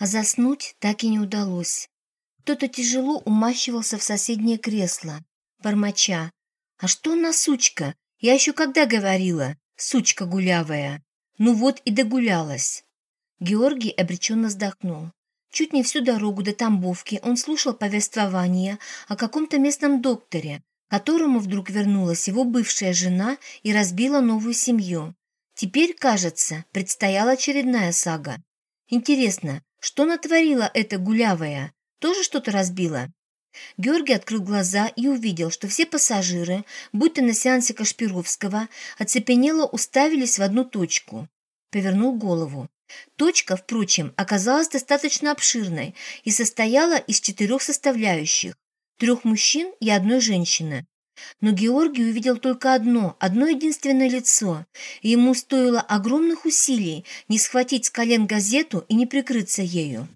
А заснуть так и не удалось. Кто-то тяжело умащивался в соседнее кресло, бормоча. «А что она сучка? Я еще когда говорила? Сучка гулявая!» Ну вот и догулялась. Георгий обреченно вздохнул. Чуть не всю дорогу до Тамбовки он слушал повествование о каком-то местном докторе, которому вдруг вернулась его бывшая жена и разбила новую семью. Теперь, кажется, предстояла очередная сага. Интересно, что натворила эта гулявая? Тоже что-то разбила? Георгий открыл глаза и увидел, что все пассажиры, будто на сеансе Кашпировского, оцепенело уставились в одну точку. Повернул голову. Точка, впрочем, оказалась достаточно обширной и состояла из четырех составляющих – трех мужчин и одной женщины. Но Георгий увидел только одно, одно единственное лицо, и ему стоило огромных усилий не схватить с колен газету и не прикрыться ею.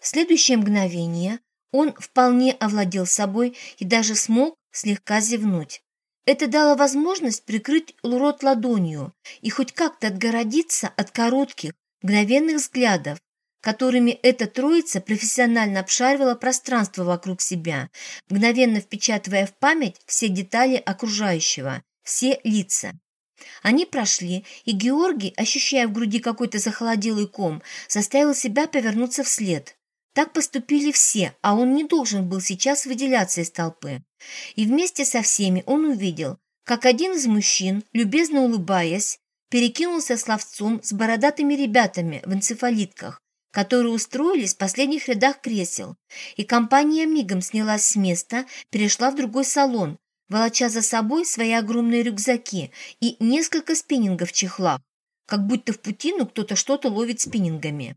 В следующее мгновение он вполне овладел собой и даже смог слегка зевнуть. Это дало возможность прикрыть рот ладонью и хоть как-то отгородиться от коротких, мгновенных взглядов, которыми эта троица профессионально обшаривала пространство вокруг себя, мгновенно впечатывая в память все детали окружающего, все лица. Они прошли, и Георгий, ощущая в груди какой-то захолоделый ком, заставил себя повернуться вслед. Так поступили все, а он не должен был сейчас выделяться из толпы. И вместе со всеми он увидел, как один из мужчин, любезно улыбаясь, перекинулся словцом с бородатыми ребятами в энцефалитках, которые устроились в последних рядах кресел, и компания мигом снялась с места, перешла в другой салон, волоча за собой свои огромные рюкзаки и несколько спиннингов в чехлах, как будто в путину кто-то что-то ловит спиннингами.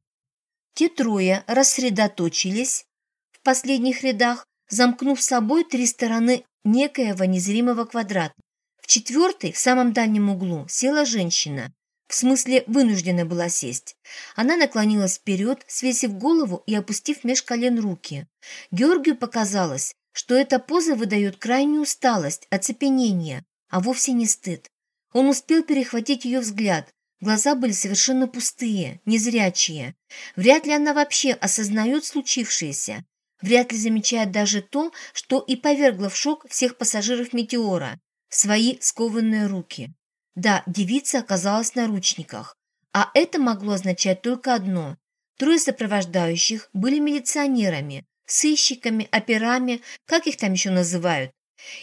Те трое рассредоточились в последних рядах, замкнув собой три стороны некоего незримого квадрата. В четвертой, в самом дальнем углу, села женщина. В смысле, вынуждена была сесть. Она наклонилась вперед, свесив голову и опустив меж колен руки. Георгию показалось, что эта поза выдает крайнюю усталость, оцепенение, а вовсе не стыд. Он успел перехватить ее взгляд. Глаза были совершенно пустые, незрячие. Вряд ли она вообще осознает случившееся. Вряд ли замечает даже то, что и повергло в шок всех пассажиров «Метеора» свои скованные руки. Да, девица оказалась в наручниках, а это могло означать только одно. Трое сопровождающих были милиционерами, сыщиками, операми, как их там еще называют.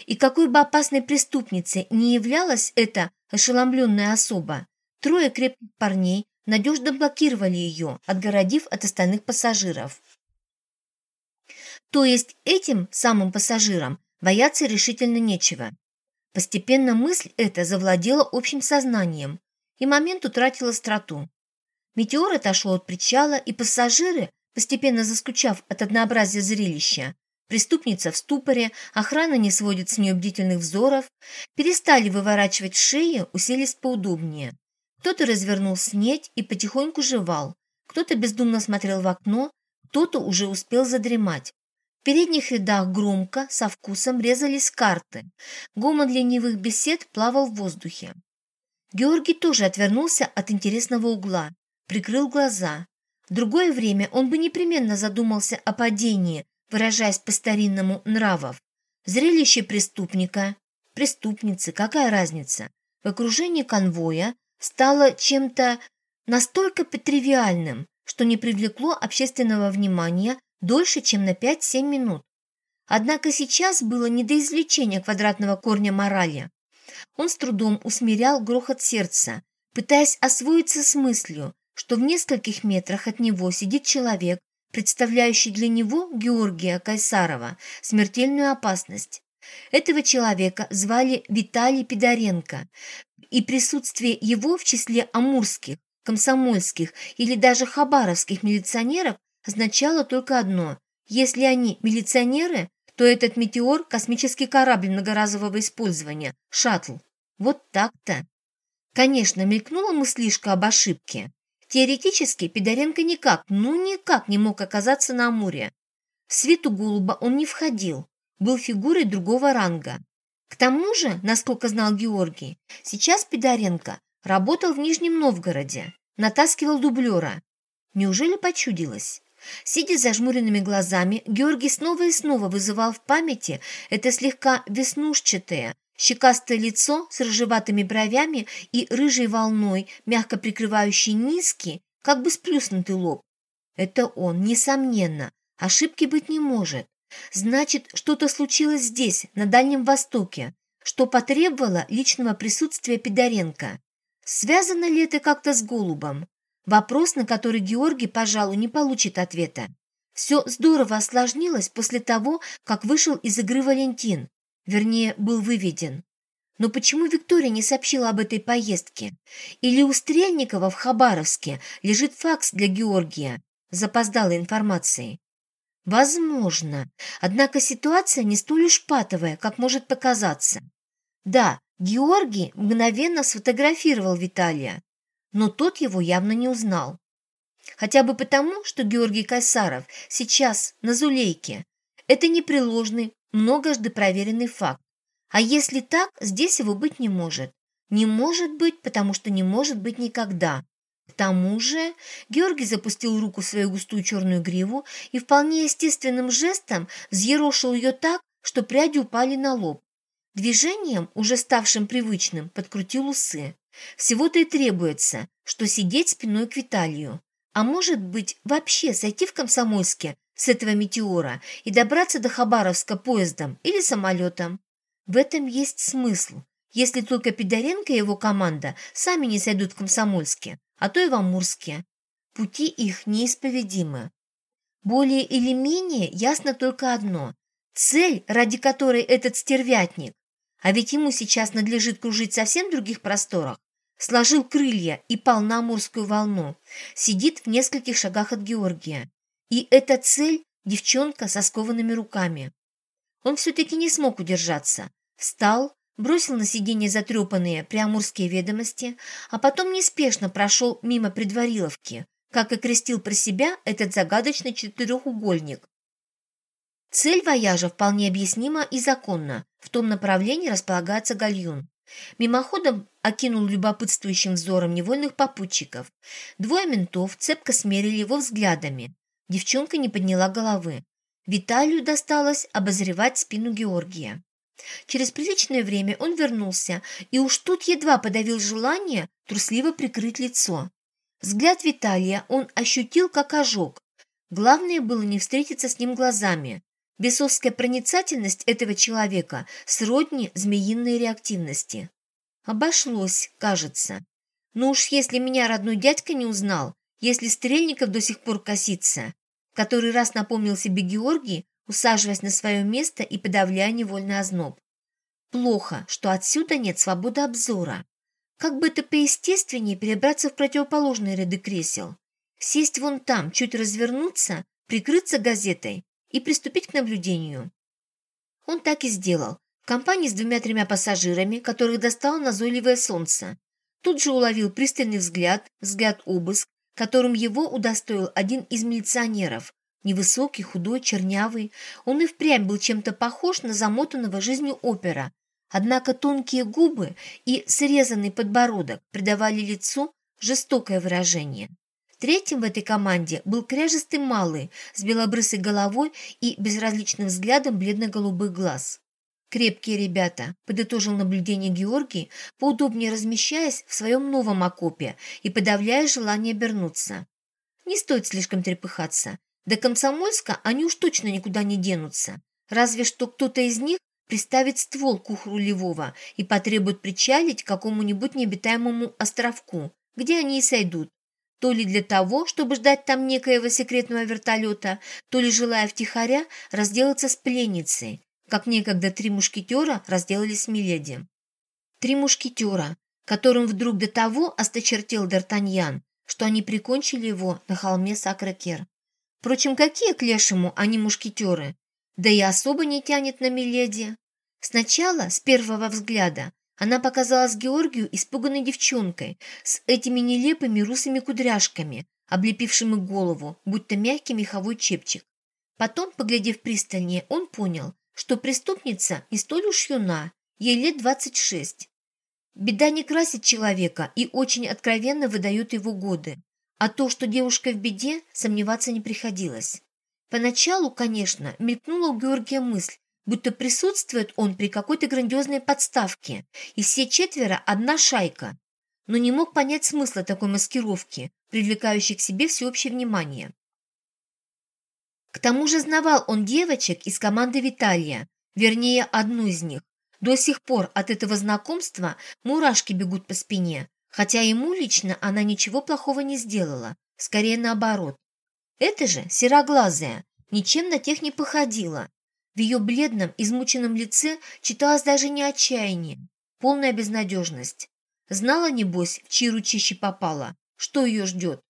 И какой бы опасной преступницей не являлась эта ошеломленная особа, трое крепких парней надежно блокировали ее, отгородив от остальных пассажиров. То есть этим самым пассажирам бояться решительно нечего. Постепенно мысль эта завладела общим сознанием, и момент утратил остроту. Метеор отошел от причала, и пассажиры, постепенно заскучав от однообразия зрелища, преступница в ступоре, охрана не сводит с нее бдительных взоров, перестали выворачивать шеи, уселись поудобнее. Кто-то развернул снеть и потихоньку жевал, кто-то бездумно смотрел в окно, кто-то уже успел задремать. В передних рядах громко, со вкусом резались карты. Гомон ленивых бесед плавал в воздухе. Георгий тоже отвернулся от интересного угла, прикрыл глаза. В другое время он бы непременно задумался о падении, выражаясь по-старинному нравов. Зрелище преступника, преступницы, какая разница, в окружении конвоя стало чем-то настолько тривиальным, что не привлекло общественного внимания дольше, чем на 5-7 минут. Однако сейчас было не до извлечения квадратного корня морали. Он с трудом усмирял грохот сердца, пытаясь освоиться с мыслью, что в нескольких метрах от него сидит человек, представляющий для него, Георгия Кайсарова, смертельную опасность. Этого человека звали Виталий Пидоренко, и присутствие его в числе амурских, комсомольских или даже хабаровских милиционеров означало только одно. Если они милиционеры, то этот метеор – космический корабль многоразового использования, шаттл. Вот так-то. Конечно, мелькнула мыслишка об ошибке. Теоретически Пидоренко никак, ну никак не мог оказаться на Амуре. В свиту голуба он не входил, был фигурой другого ранга. К тому же, насколько знал Георгий, сейчас Пидоренко работал в Нижнем Новгороде, натаскивал дублера. Неужели почудилось? Сидя зажмуренными глазами, Георгий снова и снова вызывал в памяти это слегка веснушчатое, щекастое лицо с рыжеватыми бровями и рыжей волной, мягко прикрывающей низкий, как бы сплюснутый лоб. Это он, несомненно. Ошибки быть не может. Значит, что-то случилось здесь, на Дальнем Востоке, что потребовало личного присутствия Пидоренко. Связано ли это как-то с Голубом? Вопрос, на который Георгий, пожалуй, не получит ответа. Все здорово осложнилось после того, как вышел из игры Валентин, вернее, был выведен. Но почему Виктория не сообщила об этой поездке? Или у Стрельникова в Хабаровске лежит факс для Георгия запоздалой информацией? Возможно. Однако ситуация не столь уж патовая, как может показаться. Да, Георгий мгновенно сфотографировал Виталия, но тот его явно не узнал. Хотя бы потому, что Георгий Кайсаров сейчас на Зулейке. Это непреложный, многожды проверенный факт. А если так, здесь его быть не может. Не может быть, потому что не может быть никогда. К тому же Георгий запустил руку в свою густую черную гриву и вполне естественным жестом взъерошил ее так, что пряди упали на лоб. Движением, уже ставшим привычным, подкрутил усы. Всего-то и требуется, что сидеть спиной к Виталию. А может быть, вообще сойти в Комсомольске с этого метеора и добраться до Хабаровска поездом или самолетом. В этом есть смысл, если только Пидоренко и его команда сами не сойдут в Комсомольске, а то и в Амурске. Пути их неисповедимы. Более или менее ясно только одно – цель, ради которой этот стервятник, а ведь ему сейчас надлежит кружить в совсем других просторах, сложил крылья и пал на Амурскую волну, сидит в нескольких шагах от Георгия. И эта цель – девчонка со скованными руками. Он все-таки не смог удержаться. Встал, бросил на сиденье затрепанные приамурские ведомости, а потом неспешно прошел мимо предвариловки, как и крестил про себя этот загадочный четырехугольник. Цель вояжа вполне объяснима и законна. В том направлении располагается гальюн. Мимоходом окинул любопытствующим взором невольных попутчиков. Двое ментов цепко смерили его взглядами. Девчонка не подняла головы. Виталию досталось обозревать спину Георгия. Через приличное время он вернулся, и уж тут едва подавил желание трусливо прикрыть лицо. Взгляд Виталия он ощутил как ожог. Главное было не встретиться с ним глазами. Бесовская проницательность этого человека сродни змеиной реактивности. Обошлось, кажется. Но уж если меня родной дядька не узнал, если Стрельников до сих пор косится, который раз напомнил себе Георгий, усаживаясь на свое место и подавляя невольный озноб. Плохо, что отсюда нет свободы обзора. Как бы это поестественнее перебраться в противоположные ряды кресел. Сесть вон там, чуть развернуться, прикрыться газетой и приступить к наблюдению. Он так и сделал, в компании с двумя-тремя пассажирами, которых достало назойливое солнце. Тут же уловил пристальный взгляд, взгляд обыск, которым его удостоил один из милиционеров. Невысокий, худой, чернявый. Он и впрямь был чем-то похож на замотанного жизнью опера. Однако тонкие губы и срезанный подбородок придавали лицу жестокое выражение. Третьим в этой команде был кряжестый малый с белобрысой головой и безразличным взглядом бледно-голубых глаз. «Крепкие ребята», – подытожил наблюдение Георгий, поудобнее размещаясь в своем новом окопе и подавляя желание обернуться. «Не стоит слишком трепыхаться. До Комсомольска они уж точно никуда не денутся. Разве что кто-то из них приставит ствол к ухру Львова и потребует причалить к какому-нибудь необитаемому островку, где они и сойдут, то ли для того, чтобы ждать там некоего секретного вертолета, то ли желая втихаря разделаться с пленницей, как некогда три мушкетера разделались с Миледи. Три мушкетера, которым вдруг до того осточертел Д'Артаньян, что они прикончили его на холме Сакракер. Впрочем, какие к лешему они мушкетеры? Да и особо не тянет на Миледи. Сначала, с первого взгляда, она показалась Георгию испуганной девчонкой с этими нелепыми русыми кудряшками, облепившими голову, будто мягкий меховой чепчик. Потом, поглядев пристальнее, он понял, что преступница не столь уж юна, ей лет двадцать шесть. Беда не красит человека и очень откровенно выдает его годы. А то, что девушка в беде, сомневаться не приходилось. Поначалу, конечно, мелькнула у Георгия мысль, будто присутствует он при какой-то грандиозной подставке, и все четверо – одна шайка, но не мог понять смысла такой маскировки, привлекающей к себе всеобщее внимание. К тому же знавал он девочек из команды Виталия, вернее, одну из них. До сих пор от этого знакомства мурашки бегут по спине, хотя ему лично она ничего плохого не сделала, скорее наоборот. Это же сероглазая, ничем на тех не походила. В ее бледном, измученном лице читалось даже не отчаяние, полная безнадежность. Знала, небось, в чьи ручищи попала, что ее ждет.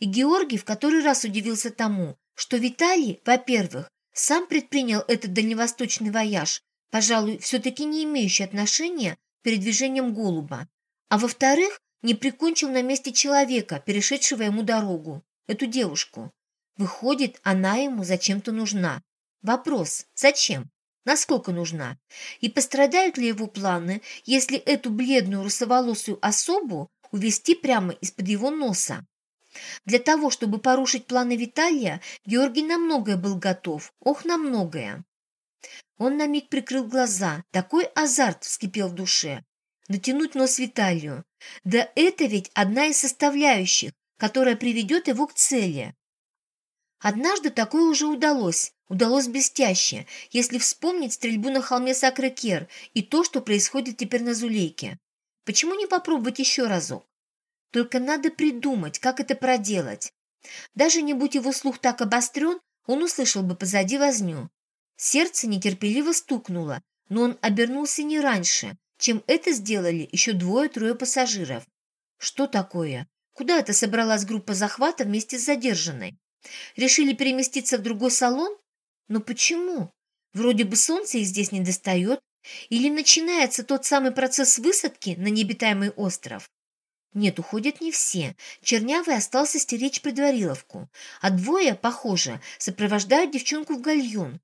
И Георгий в который раз удивился тому, что Виталий, во-первых, сам предпринял этот дальневосточный вояж, пожалуй, все-таки не имеющий отношения к передвижениям голуба, а во-вторых, не прикончил на месте человека, перешедшего ему дорогу, эту девушку. Выходит, она ему зачем-то нужна. Вопрос, зачем? Насколько нужна? И пострадают ли его планы, если эту бледную русоволосую особу увести прямо из-под его носа? Для того, чтобы порушить планы Виталия, Георгий на многое был готов. Ох, на многое. Он на миг прикрыл глаза. Такой азарт вскипел в душе. Натянуть нос Виталию. Да это ведь одна из составляющих, которая приведет его к цели. Однажды такое уже удалось. Удалось блестяще, если вспомнить стрельбу на холме Сакрекер и то, что происходит теперь на Зулейке. Почему не попробовать еще разок? Только надо придумать, как это проделать. Даже не будь его слух так обострен, он услышал бы позади возню. Сердце нетерпеливо стукнуло, но он обернулся не раньше, чем это сделали еще двое-трое пассажиров. Что такое? Куда это собралась группа захвата вместе с задержанной? Решили переместиться в другой салон? Но почему? Вроде бы солнце их здесь не достает. Или начинается тот самый процесс высадки на необитаемый остров? Нет, уходят не все. Чернявый остался стеречь предвариловку. А двое, похоже, сопровождают девчонку в гальюн.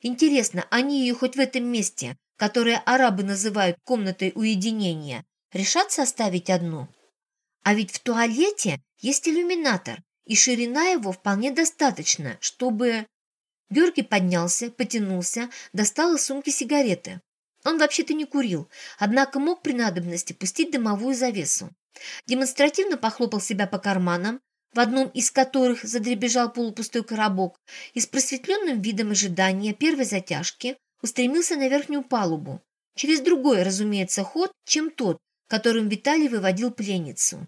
Интересно, они ее хоть в этом месте, которое арабы называют комнатой уединения, решатся оставить одну? А ведь в туалете есть иллюминатор, и ширина его вполне достаточно, чтобы... Георгий поднялся, потянулся, достал из сумки сигареты. Он вообще-то не курил, однако мог при надобности пустить дымовую завесу. Демонстративно похлопал себя по карманам, в одном из которых задребежал полупустой коробок, и с просветленным видом ожидания первой затяжки устремился на верхнюю палубу, через другой, разумеется, ход, чем тот, которым Виталий выводил пленницу.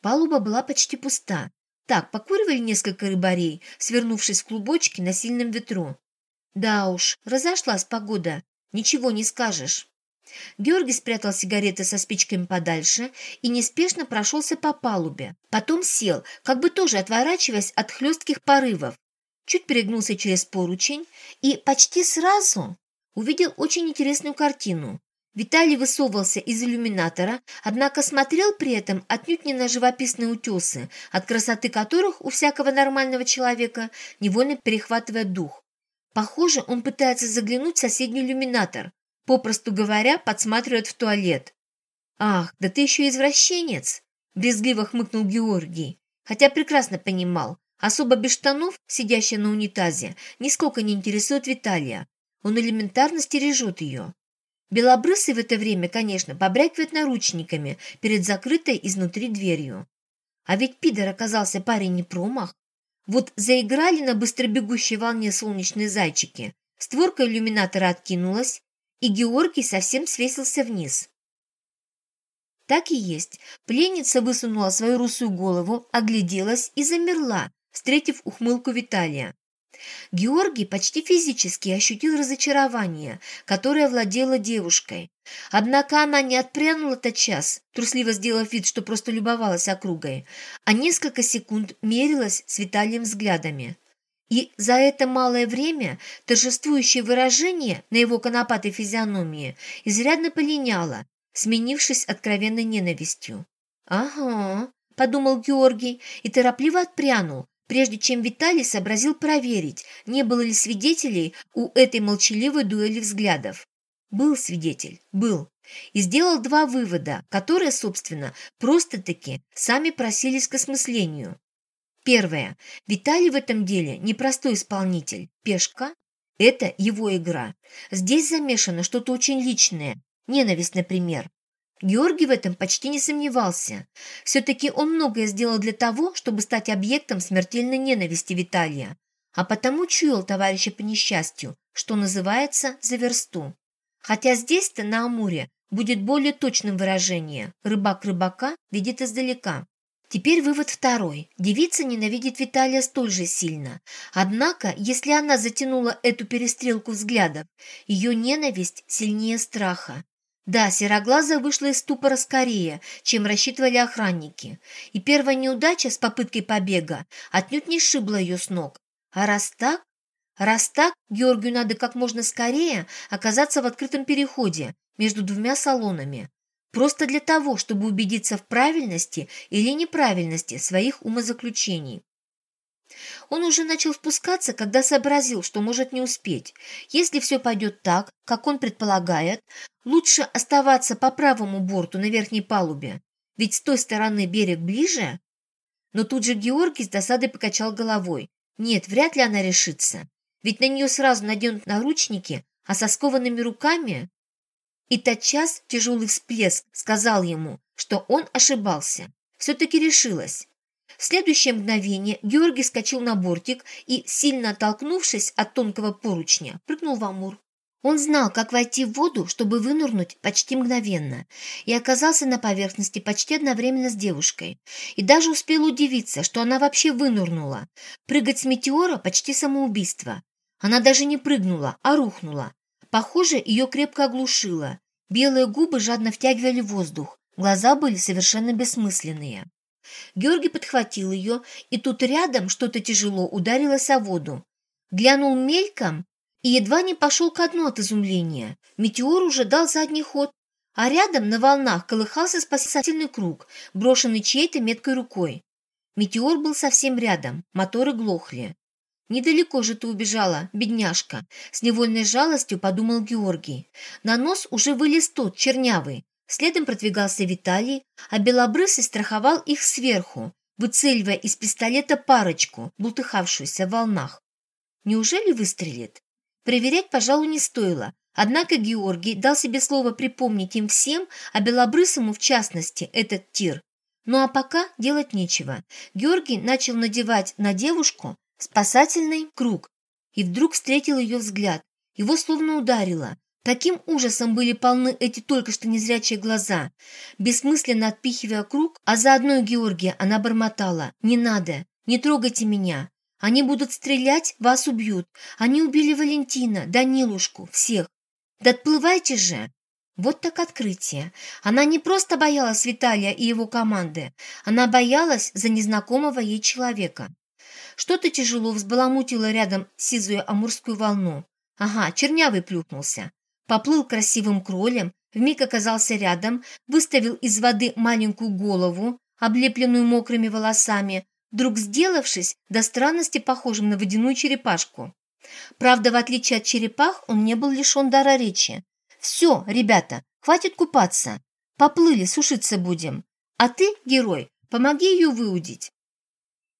Палуба была почти пуста. Так, покуривали несколько рыбарей, свернувшись в клубочки на сильном ветру. Да уж, разошлась погода, ничего не скажешь. Георгий спрятал сигареты со спичками подальше и неспешно прошелся по палубе. Потом сел, как бы тоже отворачиваясь от хлестких порывов. Чуть перегнулся через поручень и почти сразу увидел очень интересную картину. Виталий высовывался из иллюминатора, однако смотрел при этом отнюдь не на живописные утесы, от красоты которых у всякого нормального человека невольно перехватывает дух. Похоже, он пытается заглянуть в соседний иллюминатор, попросту говоря, подсматривает в туалет. «Ах, да ты еще извращенец!» – брезгливо хмыкнул Георгий, хотя прекрасно понимал, особо без штанов, сидящая на унитазе, нисколько не интересует Виталия. Он элементарно стережет ее. Белобрысый в это время, конечно, побрякивает наручниками перед закрытой изнутри дверью. А ведь пидор оказался парень не промах. Вот заиграли на быстробегущей волне солнечные зайчики, створка иллюминатора откинулась, и Георгий совсем свесился вниз. Так и есть. Пленница высунула свою русую голову, огляделась и замерла, встретив ухмылку Виталия. Георгий почти физически ощутил разочарование, которое владело девушкой. Однако она не отпрянула тотчас, трусливо сделав вид, что просто любовалась округой, а несколько секунд мерилась с Виталием взглядами. И за это малое время торжествующее выражение на его конопатой физиономии изрядно полиняло, сменившись откровенной ненавистью. «Ага», – подумал Георгий и торопливо отпрянул, прежде чем Виталий сообразил проверить, не было ли свидетелей у этой молчаливой дуэли взглядов. Был свидетель, был, и сделал два вывода, которые, собственно, просто-таки сами просились к осмыслению. Первое. Виталий в этом деле непростой исполнитель. Пешка – это его игра. Здесь замешано что-то очень личное. Ненависть, например. Георгий в этом почти не сомневался. Все-таки он многое сделал для того, чтобы стать объектом смертельной ненависти Виталия, а потому чуял товарища по несчастью, что называется «за версту». Хотя здесь-то, на Амуре, будет более точным выражение «рыбак рыбака видит издалека». Теперь вывод второй. Девица ненавидит Виталия столь же сильно. Однако, если она затянула эту перестрелку взглядов, ее ненависть сильнее страха. Да, Сероглазая вышла из ступора скорее, чем рассчитывали охранники, и первая неудача с попыткой побега отнюдь не сшибла ее с ног. А раз так, раз так, Георгию надо как можно скорее оказаться в открытом переходе между двумя салонами, просто для того, чтобы убедиться в правильности или неправильности своих умозаключений. Он уже начал спускаться, когда сообразил, что может не успеть. Если все пойдет так, как он предполагает, лучше оставаться по правому борту на верхней палубе, ведь с той стороны берег ближе. Но тут же Георгий с досадой покачал головой. Нет, вряд ли она решится, ведь на нее сразу наденут наручники, а со скованными руками... И тотчас тяжелый всплеск сказал ему, что он ошибался. Все-таки решилась. В следующее мгновение Георгий скочил на бортик и, сильно оттолкнувшись от тонкого поручня, прыгнул в Амур. Он знал, как войти в воду, чтобы вынырнуть почти мгновенно, и оказался на поверхности почти одновременно с девушкой. И даже успел удивиться, что она вообще вынырнула. Прыгать с метеора почти самоубийство. Она даже не прыгнула, а рухнула. Похоже, ее крепко оглушило. Белые губы жадно втягивали воздух, глаза были совершенно бессмысленные. Георгий подхватил ее, и тут рядом что-то тяжело ударилось о воду. Глянул мельком и едва не пошел ко дну от изумления. Метеор уже дал задний ход, а рядом на волнах колыхался спасательный круг, брошенный чьей-то меткой рукой. Метеор был совсем рядом, моторы глохли. «Недалеко же ты убежала, бедняжка!» С невольной жалостью подумал Георгий. На нос уже вылез тот, чернявый, Следом продвигался Виталий, а Белобрысый страховал их сверху, выцеливая из пистолета парочку, бултыхавшуюся в волнах. Неужели выстрелит? Проверять, пожалуй, не стоило. Однако Георгий дал себе слово припомнить им всем, а Белобрысому в частности, этот тир. Ну а пока делать нечего. Георгий начал надевать на девушку спасательный круг и вдруг встретил ее взгляд. Его словно ударило. Таким ужасом были полны эти только что незрячие глаза. Бессмысленно отпихивая круг, а заодно и Георгия, она бормотала. «Не надо! Не трогайте меня! Они будут стрелять, вас убьют! Они убили Валентина, Данилушку, всех! Да отплывайте же!» Вот так открытие. Она не просто боялась Виталия и его команды, она боялась за незнакомого ей человека. Что-то тяжело взбаламутило рядом сизую амурскую волну. Ага, чернявый плюхнулся поплыл красивым кролем, вмиг оказался рядом, выставил из воды маленькую голову, облепленную мокрыми волосами, вдруг сделавшись до странности похожим на водяную черепашку. Правда, в отличие от черепах, он не был лишен дара речи. «Все, ребята, хватит купаться. Поплыли, сушиться будем. А ты, герой, помоги ее выудить».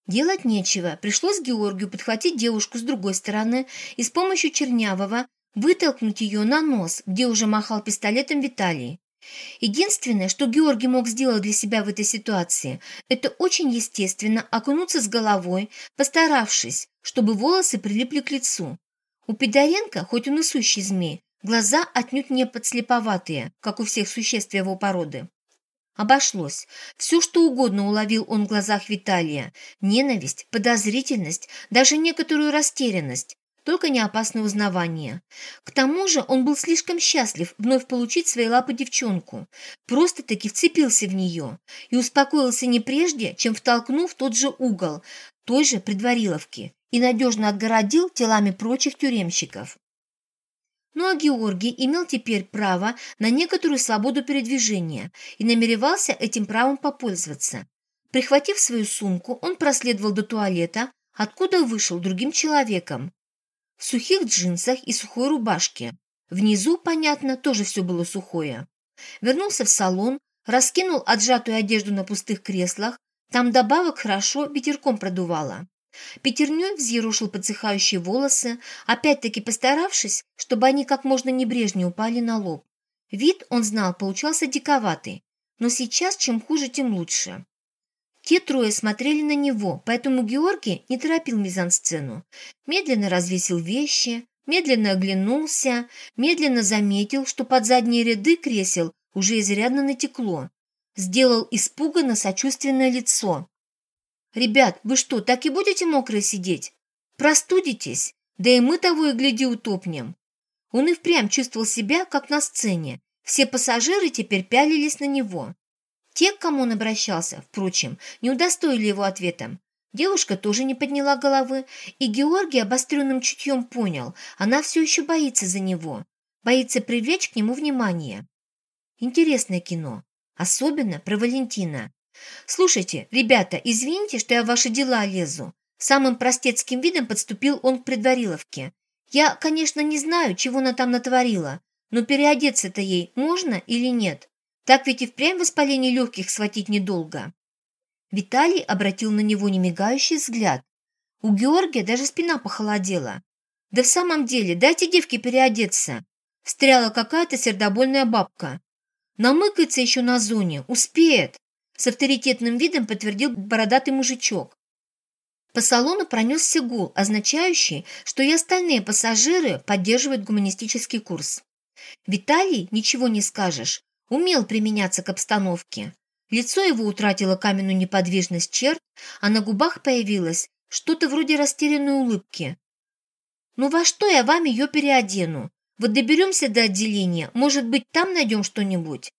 Делать нечего. Пришлось Георгию подхватить девушку с другой стороны и с помощью Чернявого вытолкнуть ее на нос, где уже махал пистолетом Виталий. Единственное, что Георгий мог сделать для себя в этой ситуации, это очень естественно окунуться с головой, постаравшись, чтобы волосы прилипли к лицу. У Пидоренко, хоть он и сущий змей, глаза отнюдь не подслеповатые, как у всех существ его породы. Обошлось. Все, что угодно уловил он в глазах Виталия. Ненависть, подозрительность, даже некоторую растерянность только не опасное узнавание. К тому же он был слишком счастлив вновь получить свои лапы девчонку. Просто-таки вцепился в нее и успокоился не прежде, чем втолкнув тот же угол, той же предвариловки, и надежно отгородил телами прочих тюремщиков. Ну а Георгий имел теперь право на некоторую свободу передвижения и намеревался этим правом попользоваться. Прихватив свою сумку, он проследовал до туалета, откуда вышел другим человеком, сухих джинсах и сухой рубашке. Внизу, понятно, тоже все было сухое. Вернулся в салон, раскинул отжатую одежду на пустых креслах, там добавок хорошо ветерком продувало. Пятерней взъерушил подсыхающие волосы, опять-таки постаравшись, чтобы они как можно небрежнее упали на лоб. Вид, он знал, получался диковатый, но сейчас чем хуже, тем лучше. Те трое смотрели на него, поэтому Георгий не торопил мизансцену. Медленно развесил вещи, медленно оглянулся, медленно заметил, что под задние ряды кресел уже изрядно натекло. Сделал испуганно сочувственное лицо. «Ребят, вы что, так и будете мокрые сидеть? Простудитесь, да и мы того и гляди утопнем». Он и впрямь чувствовал себя, как на сцене. Все пассажиры теперь пялились на него. Те, к кому он обращался, впрочем, не удостоили его ответом. Девушка тоже не подняла головы, и Георгий обостренным чутьем понял, она все еще боится за него, боится привлечь к нему внимание. Интересное кино, особенно про Валентина. «Слушайте, ребята, извините, что я в ваши дела лезу». Самым простецким видом подступил он к предвариловке. «Я, конечно, не знаю, чего она там натворила, но переодеться-то ей можно или нет? Так ведь и впрямь воспаление легких схватить недолго». Виталий обратил на него немигающий взгляд. У Георгия даже спина похолодела. «Да в самом деле, дайте девке переодеться!» Встряла какая-то сердобольная бабка. «Намыкается еще на зоне, успеет!» С авторитетным видом подтвердил бородатый мужичок. По салону пронесся гул, означающий, что и остальные пассажиры поддерживают гуманистический курс. Виталий, ничего не скажешь, умел применяться к обстановке. Лицо его утратило каменную неподвижность черт, а на губах появилось что-то вроде растерянной улыбки. «Ну во что я вам ее переодену? Вот доберемся до отделения, может быть, там найдем что-нибудь?»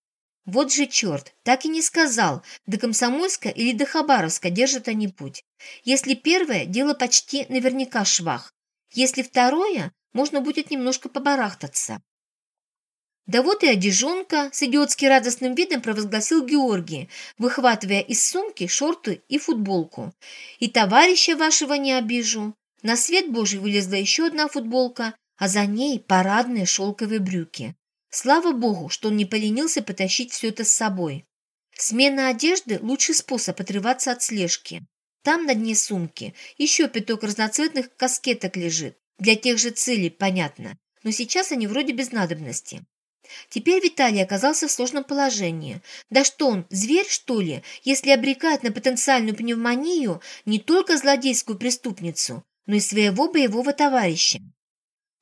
Вот же черт, так и не сказал, до Комсомольска или до Хабаровска держат они путь. Если первое, дело почти наверняка швах. Если второе, можно будет немножко побарахтаться. Да вот и одежонка с идиотски радостным видом провозгласил Георгий, выхватывая из сумки шорты и футболку. И товарища вашего не обижу. На свет Божий вылезла еще одна футболка, а за ней парадные шелковые брюки. Слава богу, что он не поленился потащить все это с собой. Смена одежды – лучший способ отрываться от слежки. Там на дне сумки еще пяток разноцветных каскеток лежит. Для тех же целей, понятно. Но сейчас они вроде без надобности. Теперь Виталий оказался в сложном положении. Да что он, зверь, что ли, если обрекает на потенциальную пневмонию не только злодейскую преступницу, но и своего боевого товарища?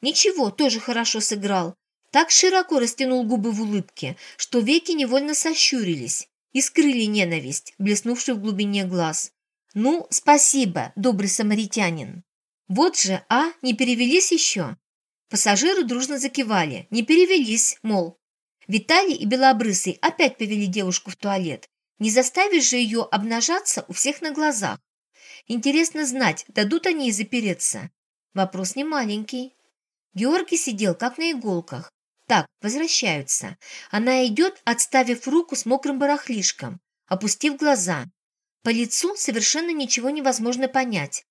Ничего, тоже хорошо сыграл так широко растянул губы в улыбке, что веки невольно сощурились и скрыли ненависть, блеснувшую в глубине глаз. «Ну, спасибо, добрый самаритянин!» «Вот же, а, не перевелись еще?» Пассажиры дружно закивали, не перевелись, мол. Виталий и Белобрысый опять повели девушку в туалет. Не заставишь же ее обнажаться у всех на глазах. Интересно знать, дадут они и запереться. Вопрос не маленький. Георгий сидел как на иголках. Так, возвращаются. Она идет, отставив руку с мокрым барахлишком, опустив глаза. По лицу совершенно ничего невозможно понять.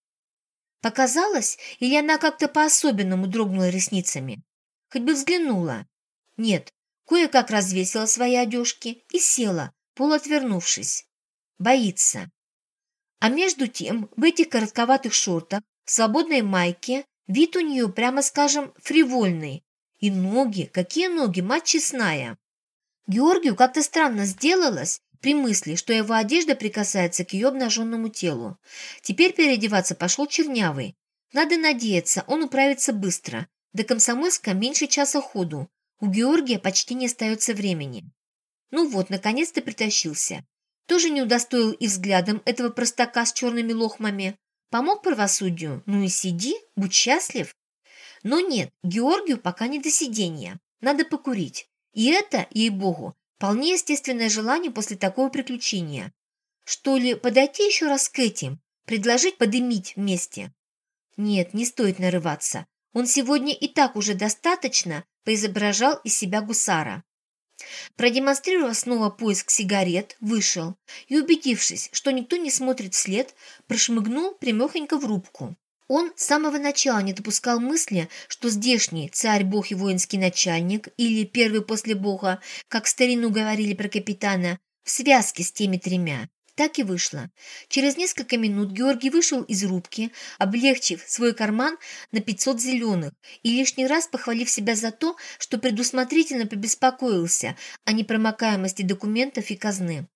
Показалось, или она как-то по-особенному дрогнула ресницами? Хоть бы взглянула. Нет, кое-как развесила свои одежки и села, полуотвернувшись. Боится. А между тем, в этих коротковатых шортах, свободной майке, вид у нее, прямо скажем, фривольный, и ноги, какие ноги, мать честная. Георгию как-то странно сделалось при мысли, что его одежда прикасается к ее обнаженному телу. Теперь переодеваться пошел чернявый. Надо надеяться, он управится быстро. До Комсомольска меньше часа ходу. У Георгия почти не остается времени. Ну вот, наконец-то притащился. Тоже не удостоил и взглядом этого простака с черными лохмами. Помог правосудию? Ну и сиди, будь счастлив. Но нет, Георгию пока не до сидения. Надо покурить. И это, ей-богу, вполне естественное желание после такого приключения. Что ли, подойти еще раз к этим, предложить подымить вместе? Нет, не стоит нарываться. Он сегодня и так уже достаточно поизображал из себя гусара. Продемонстрировав снова поиск сигарет, вышел и, убедившись, что никто не смотрит вслед, прошмыгнул прямехонько в рубку. Он с самого начала не допускал мысли, что здешний царь-бог и воинский начальник, или первый после бога, как в старину говорили про капитана, в связке с теми тремя. Так и вышло. Через несколько минут Георгий вышел из рубки, облегчив свой карман на 500 зеленых и лишний раз похвалив себя за то, что предусмотрительно побеспокоился о непромокаемости документов и казны.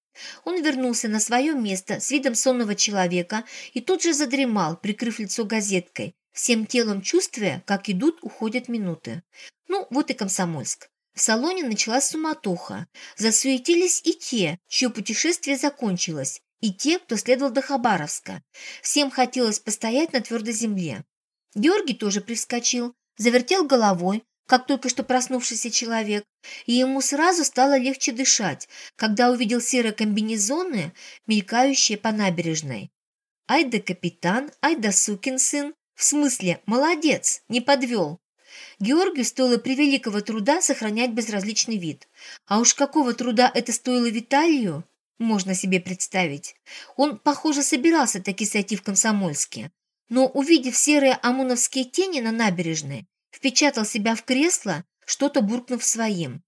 Он вернулся на свое место с видом сонного человека и тут же задремал, прикрыв лицо газеткой, всем телом чувствуя, как идут, уходят минуты. Ну, вот и Комсомольск. В салоне началась суматоха. Засуетились и те, чье путешествие закончилось, и те, кто следовал до Хабаровска. Всем хотелось постоять на твердой земле. Георгий тоже привскочил, завертел головой, как только что проснувшийся человек, и ему сразу стало легче дышать, когда увидел серые комбинезоны, мелькающие по набережной. Ай да капитан, ай да сукин сын, в смысле, молодец, не подвел. Георгию стоило превеликого труда сохранять безразличный вид. А уж какого труда это стоило Виталию, можно себе представить. Он, похоже, собирался таки сойти в Комсомольске. Но, увидев серые ОМОНовские тени на набережной, впечатал себя в кресло, что-то буркнув своим.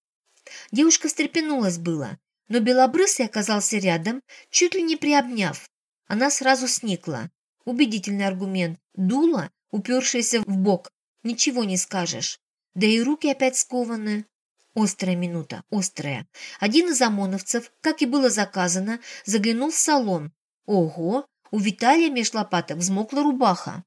Девушка встрепенулась было, но Белобрысый оказался рядом, чуть ли не приобняв. Она сразу сникла. Убедительный аргумент. Дуло, упершееся в бок, ничего не скажешь. Да и руки опять скованы. Острая минута, острая. Один из ОМОНовцев, как и было заказано, заглянул в салон. Ого, у Виталия меж лопаток взмокла рубаха.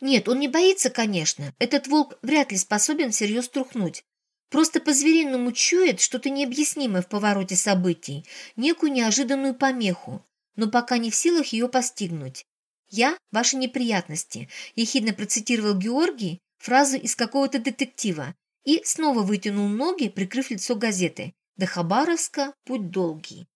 Нет, он не боится, конечно. Этот волк вряд ли способен всерьез трухнуть. Просто по-звериному чует что-то необъяснимое в повороте событий, некую неожиданную помеху, но пока не в силах ее постигнуть. «Я – ваши неприятности», – ехидно процитировал Георгий фразу из какого-то детектива и снова вытянул ноги, прикрыв лицо газетой. До Хабаровска путь долгий.